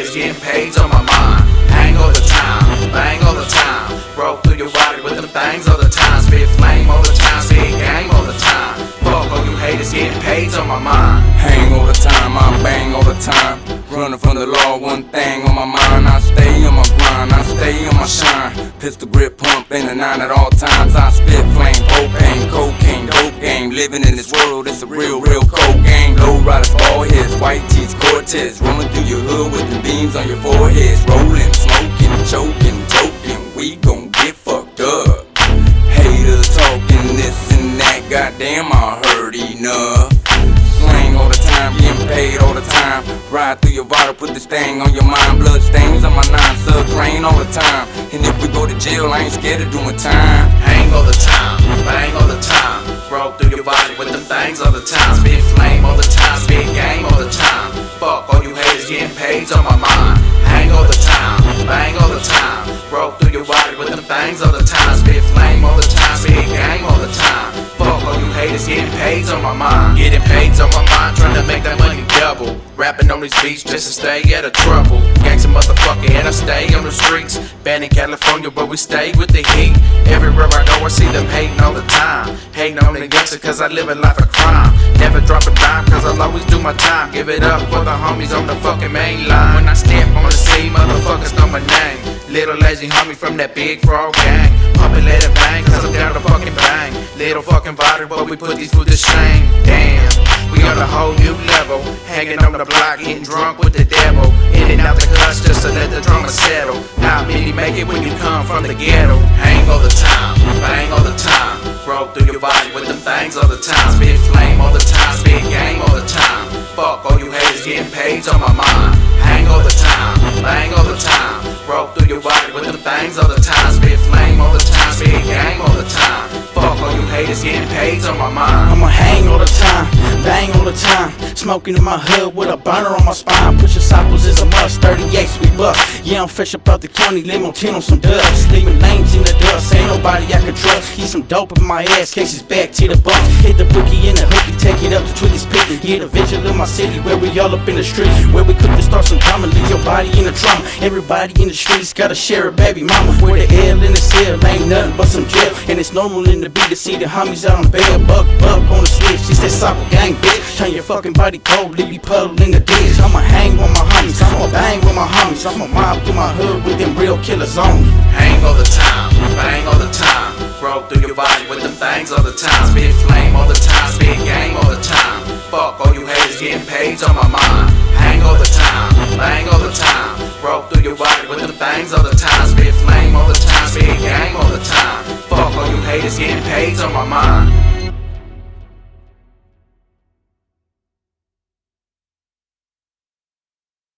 All haters, getting paid on my mind. Hang all the time, bang all the time. Roll through your body with them things all the time. Spit flame all the time, spit game all the time. Fuck all you haters, getting paid on my mind. Hang all the time, I bang all the time. Running from the law, one thing on my mind. I stay on my grind, I stay on my shine. Pistol grip pump in the nine at all times. I spit flame, propane, cocaine, dope game. Living in this world, it's a real, real cold game. Low riders, ball heads, white tees, Cortez. Rolling through your hood with the beams on your foreheads. Rolling, smoking, choking, joking. We gon' get fucked up. Haters talking this and that, goddamn, I heard enough. Slang all the time, getting paid all the time. Ride through your vital, put this thing on your mind. Blood stains on my nine, subs rain all the time. And if we go to jail, I ain't scared of doing time. Hang all the time, bang all the time. Roll through your body with them things all the time. Spit flame things all the time. Spit flame all the time, spit game all the time. Fuck all you haters, getting paid on my mind. Getting paid on my mind, trying to make that money double. Rapping on these beats just to stay out of trouble. Gangsta motherfucker, and I stay on the streets. Banning California, but we stay with the heat. Everywhere I go, I see them hating all the time. Hating on the gangster, cause I live a life of crime. Never drop a dime, cause I'll always do my time. Give it up for the homies on the fucking main line. When I step on the Lazy homie from that big frog gang. Pump it, let it bang, cause I'm down to fucking bang. Little fucking body, but we put these fools to shame. Damn, we on a whole new level. Hanging on the block, getting drunk with the devil. In and out the cuts just to let the drama settle. Not many make it when you come from the ghetto. Hang all the time, bang all the time. Roll through your body with them things all the time. Spit flame all the time, spit game all the time. Fuck all you haters, getting paid on my mind. Hang all the time, bang all the time. Your with them things all the time. Spit flame all the time, spit game all the time. Fuck all you haters, getting paid on my mind. I'ma hang all the time, bang all the time. Smoking in my hood with a burner on my spine. Push disciples is a must, 38s we bust. Yeah, I'm fresh up out the county, limo 10 on some dubs. Leaving lanes Keep some dope in my ass, cases back to the bus. Hit the bookie in the hookie, take it up to Twiggy's Pit. and Get a vision of my city, where we all up in the street. Where we cook to start some drama, leave your body in the trauma. Everybody in the streets gotta share a baby mama. Where the L in the cell, ain't nothing but some jail. And it's normal in the B to see the homies out on bail. Buck, buck on the switch, it's that soccer gang, bitch. Turn your fucking body cold, leave you puddle in the ditch. I'ma hang with my homies, I'ma bang with my homies. I'ma mob through my hood with them real killers on me. Hang all the time, smoke through your body with them things all the time. Spit flame all the time, spit game all the time. Fuck all you haters, getting paid on my mind. Hang all the time, bang all the time. Broke through your body with them things all the time. Spit flame all the time, spit game all the time. Fuck all you haters, getting paid on my mind.